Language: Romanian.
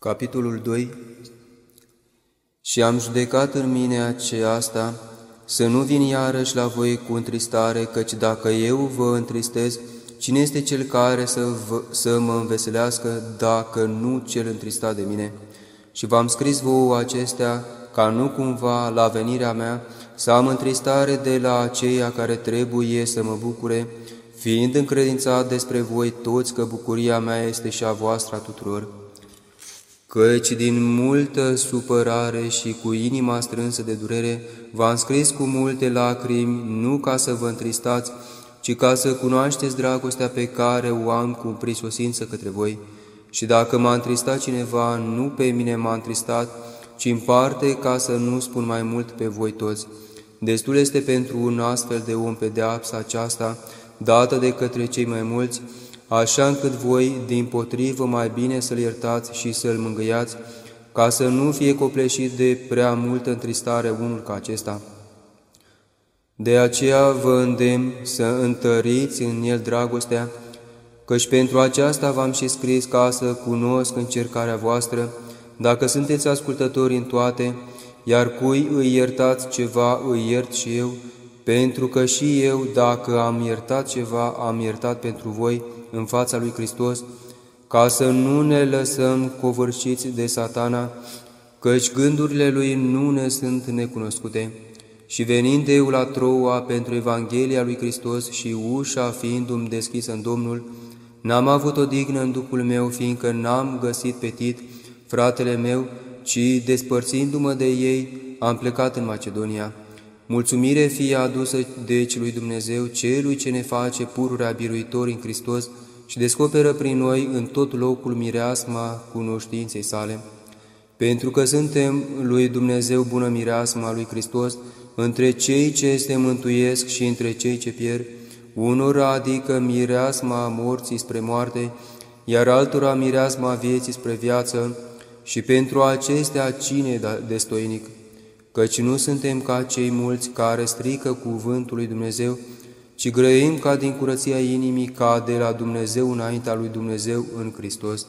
Capitolul 2 Și am judecat în mine aceasta, să nu vin iarăși la voi cu întristare, căci dacă eu vă întristez, cine este cel care să, vă, să mă înveselească, dacă nu cel întristat de mine? Și v-am scris vouă acestea, ca nu cumva, la venirea mea, să am întristare de la aceia care trebuie să mă bucure, fiind încredințat despre voi toți că bucuria mea este și a voastră a tuturor căci din multă supărare și cu inima strânsă de durere v-am scris cu multe lacrimi, nu ca să vă întristați, ci ca să cunoașteți dragostea pe care o am cu prisosință către voi. Și dacă m-a întristat cineva, nu pe mine m-a întristat, ci în parte ca să nu spun mai mult pe voi toți. Destul este pentru un astfel de om pedeapsa aceasta, dată de către cei mai mulți, așa încât voi, din potrivă, mai bine să-l iertați și să-l mângâiați, ca să nu fie copleșit de prea multă întristare unul ca acesta. De aceea vă îndemn să întăriți în el dragostea, căci pentru aceasta v-am și scris ca să cunosc încercarea voastră, dacă sunteți ascultători în toate, iar cui îi iertați ceva, îi iert și eu, pentru că și eu, dacă am iertat ceva, am iertat pentru voi, în fața lui Hristos, ca să nu ne lăsăm covârșiți de satana, căci gândurile lui nu ne sunt necunoscute. Și venind eu la Troua pentru Evanghelia lui Hristos și ușa fiindu-mi deschisă în Domnul, n-am avut o dignă în Duhul meu, fiindcă n-am găsit pe Tit, fratele meu, ci, despărțindu-mă de ei, am plecat în Macedonia. Mulțumire fie adusă deci lui Dumnezeu, Celui ce ne face pururea biruitori în Hristos și descoperă prin noi în tot locul mireasma cunoștinței sale. Pentru că suntem lui Dumnezeu bună mireasma lui Hristos, între cei ce se mântuiesc și între cei ce pierd, unora adică mireasma morții spre moarte, iar altora mireasma vieții spre viață, și pentru acestea cine destoinic? Căci nu suntem ca cei mulți care strică cuvântul lui Dumnezeu, ci grăim ca din curăția inimii, ca de la Dumnezeu înaintea lui Dumnezeu în Hristos.